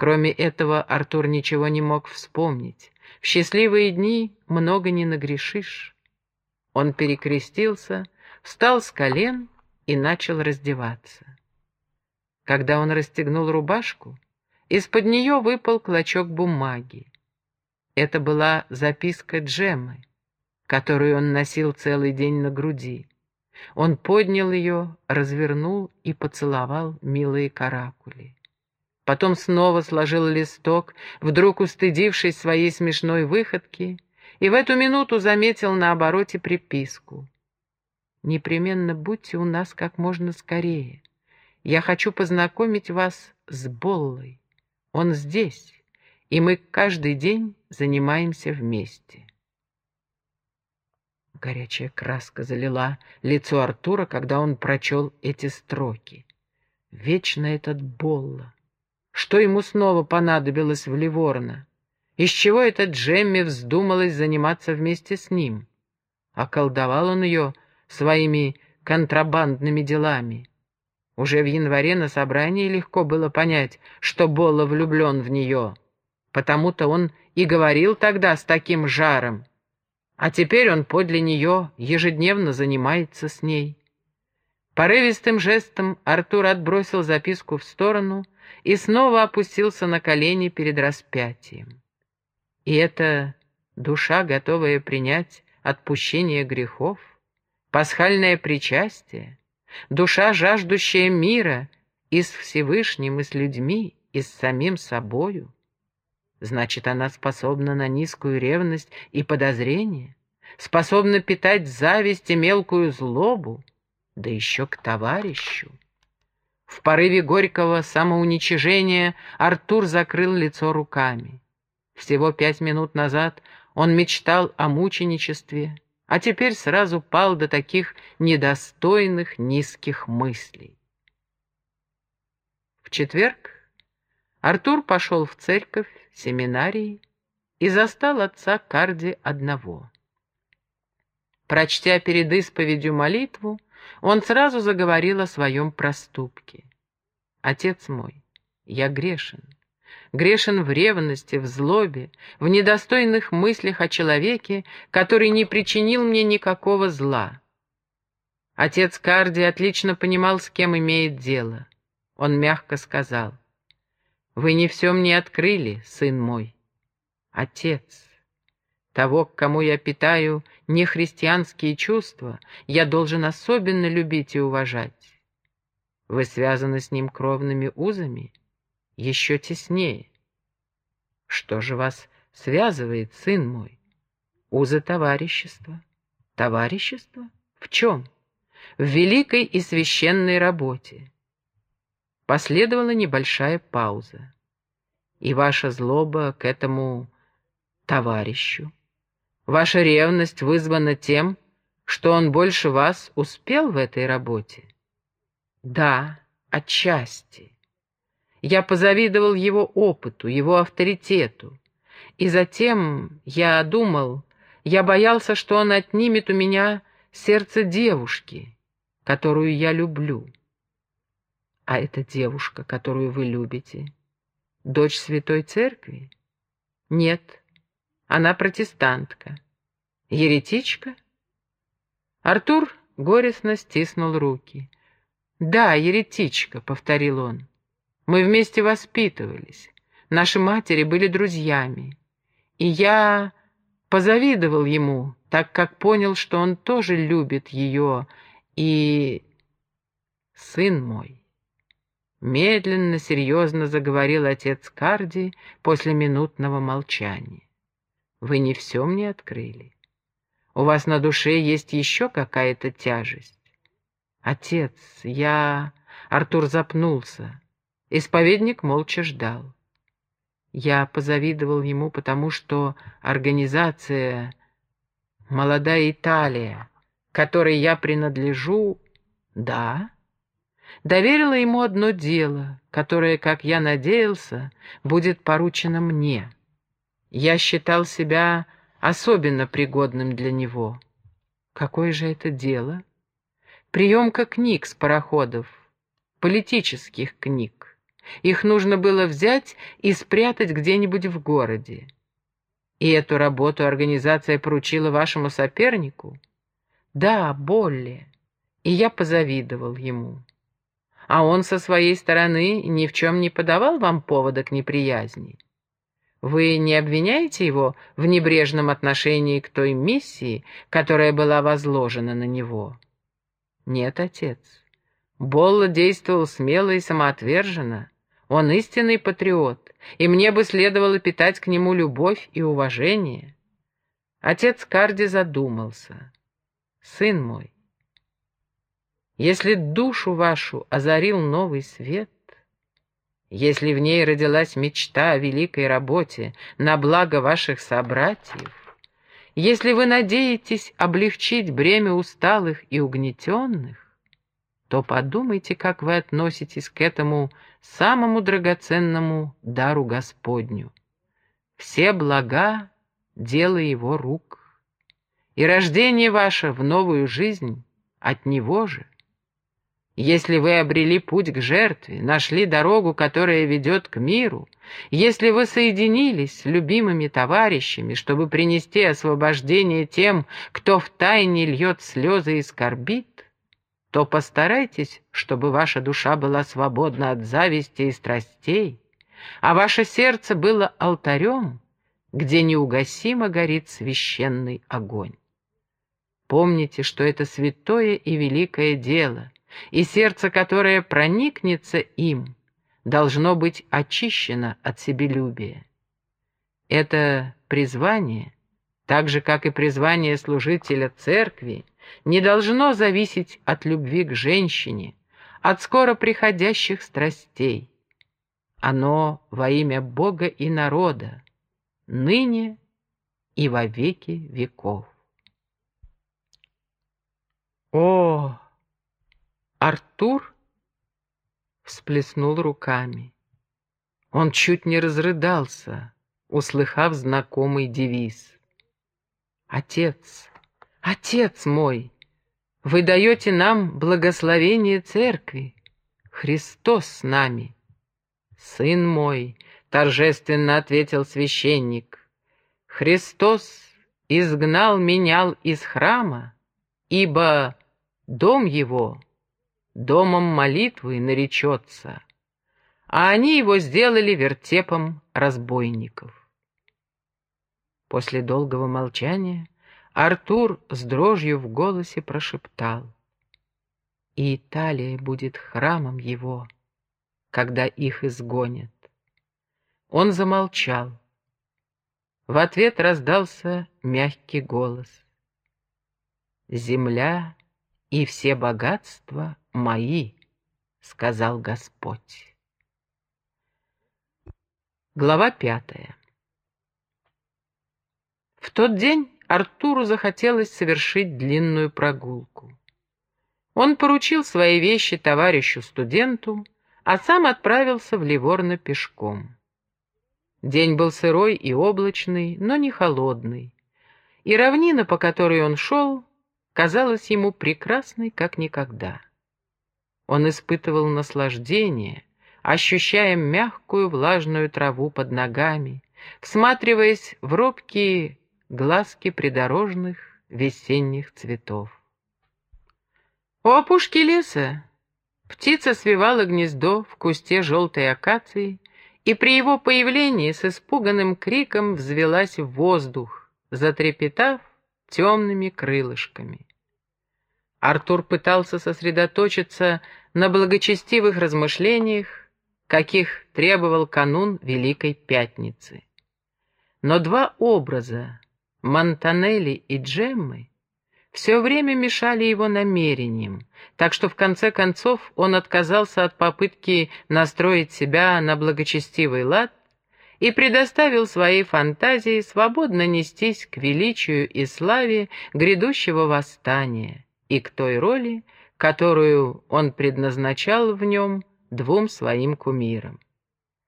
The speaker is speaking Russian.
Кроме этого, Артур ничего не мог вспомнить. В счастливые дни много не нагрешишь. Он перекрестился, встал с колен и начал раздеваться. Когда он расстегнул рубашку, из-под нее выпал клочок бумаги. Это была записка Джеммы, которую он носил целый день на груди. Он поднял ее, развернул и поцеловал милые каракули. Потом снова сложил листок, вдруг устыдившись своей смешной выходки, и в эту минуту заметил на обороте приписку. «Непременно будьте у нас как можно скорее. Я хочу познакомить вас с Боллой. Он здесь, и мы каждый день занимаемся вместе». Горячая краска залила лицо Артура, когда он прочел эти строки. Вечно этот Болла. Что ему снова понадобилось в Ливорно? Из чего это Джемми вздумалось заниматься вместе с ним? Околдовал он ее своими контрабандными делами. Уже в январе на собрании легко было понять, что Болла влюблен в нее. Потому-то он и говорил тогда с таким жаром. А теперь он подле нее ежедневно занимается с ней. Порывистым жестом Артур отбросил записку в сторону и снова опустился на колени перед распятием. И это душа, готовая принять отпущение грехов, пасхальное причастие, душа, жаждущая мира и с Всевышним, и с людьми, и с самим собою — Значит, она способна на низкую ревность и подозрение, способна питать зависть и мелкую злобу, да еще к товарищу. В порыве горького самоуничижения Артур закрыл лицо руками. Всего пять минут назад он мечтал о мученичестве, а теперь сразу пал до таких недостойных низких мыслей. В четверг Артур пошел в церковь, семинарии и застал отца Карди одного. Прочтя перед исповедью молитву, он сразу заговорил о своем проступке. «Отец мой, я грешен. Грешен в ревности, в злобе, в недостойных мыслях о человеке, который не причинил мне никакого зла». Отец Карди отлично понимал, с кем имеет дело. Он мягко сказал, вы не все мне открыли, сын мой. Отец, того, к кому я питаю нехристианские чувства, я должен особенно любить и уважать. Вы связаны с ним кровными узами, еще теснее. Что же вас связывает, сын мой? Узы товарищества. Товарищество? В чем? В великой и священной работе. Последовала небольшая пауза. И ваша злоба к этому товарищу, ваша ревность вызвана тем, что он больше вас успел в этой работе? Да, отчасти. Я позавидовал его опыту, его авторитету. И затем я думал, я боялся, что он отнимет у меня сердце девушки, которую я люблю. А эта девушка, которую вы любите, дочь Святой Церкви? Нет, она протестантка. Еретичка? Артур горестно стиснул руки. «Да, еретичка», — повторил он. «Мы вместе воспитывались. Наши матери были друзьями. И я позавидовал ему, так как понял, что он тоже любит ее. И... сын мой, Медленно, серьезно заговорил отец Карди после минутного молчания. «Вы не все мне открыли. У вас на душе есть еще какая-то тяжесть. Отец, я...» Артур запнулся. Исповедник молча ждал. Я позавидовал ему, потому что организация «Молодая Италия», которой я принадлежу, да, доверила ему одно дело, которое, как я надеялся, будет поручено мне. Я считал себя особенно пригодным для него. Какое же это дело? Приемка книг с пароходов, политических книг. Их нужно было взять и спрятать где-нибудь в городе. И эту работу организация поручила вашему сопернику? Да, Болли. И я позавидовал ему. А он со своей стороны ни в чем не подавал вам повода к неприязни. Вы не обвиняете его в небрежном отношении к той миссии, которая была возложена на него? Нет, отец. Болла действовал смело и самоотверженно. Он истинный патриот, и мне бы следовало питать к нему любовь и уважение. Отец Карди задумался. Сын мой, если душу вашу озарил новый свет, если в ней родилась мечта о великой работе на благо ваших собратьев, если вы надеетесь облегчить бремя усталых и угнетенных, то подумайте, как вы относитесь к этому самому драгоценному дару Господню. Все блага — дело его рук, и рождение ваше в новую жизнь от него же. Если вы обрели путь к жертве, нашли дорогу, которая ведет к миру, если вы соединились с любимыми товарищами, чтобы принести освобождение тем, кто втайне льет слезы и скорбит, то постарайтесь, чтобы ваша душа была свободна от зависти и страстей, а ваше сердце было алтарем, где неугасимо горит священный огонь. Помните, что это святое и великое дело — и сердце, которое проникнется им, должно быть очищено от себелюбия. Это призвание, так же, как и призвание служителя церкви, не должно зависеть от любви к женщине, от скоро приходящих страстей. Оно во имя Бога и народа, ныне и во веки веков. О, Артур всплеснул руками. Он чуть не разрыдался, услыхав знакомый девиз. «Отец, отец мой, вы даете нам благословение церкви. Христос с нами». «Сын мой», — торжественно ответил священник, — «Христос изгнал меня из храма, ибо дом его — домом молитвы наречется, а они его сделали вертепом разбойников. После долгого молчания Артур с дрожью в голосе прошептал, «И Италия будет храмом его, когда их изгонят». Он замолчал. В ответ раздался мягкий голос. «Земля и все богатства мои, сказал Господь. Глава пятая. В тот день Артуру захотелось совершить длинную прогулку. Он поручил свои вещи товарищу-студенту, а сам отправился в Ливорно пешком. День был сырой и облачный, но не холодный, и равнина, по которой он шел, казалась ему прекрасной, как никогда. Он испытывал наслаждение, ощущая мягкую влажную траву под ногами, всматриваясь в робкие глазки придорожных весенних цветов. У опушки леса птица свивала гнездо в кусте желтой акации, и при его появлении с испуганным криком взвелась в воздух, затрепетав темными крылышками. Артур пытался сосредоточиться на благочестивых размышлениях, каких требовал канун Великой Пятницы. Но два образа, Монтанелли и Джеммы, все время мешали его намерениям, так что в конце концов он отказался от попытки настроить себя на благочестивый лад и предоставил своей фантазии свободно нестись к величию и славе грядущего восстания и к той роли, которую он предназначал в нем двум своим кумирам.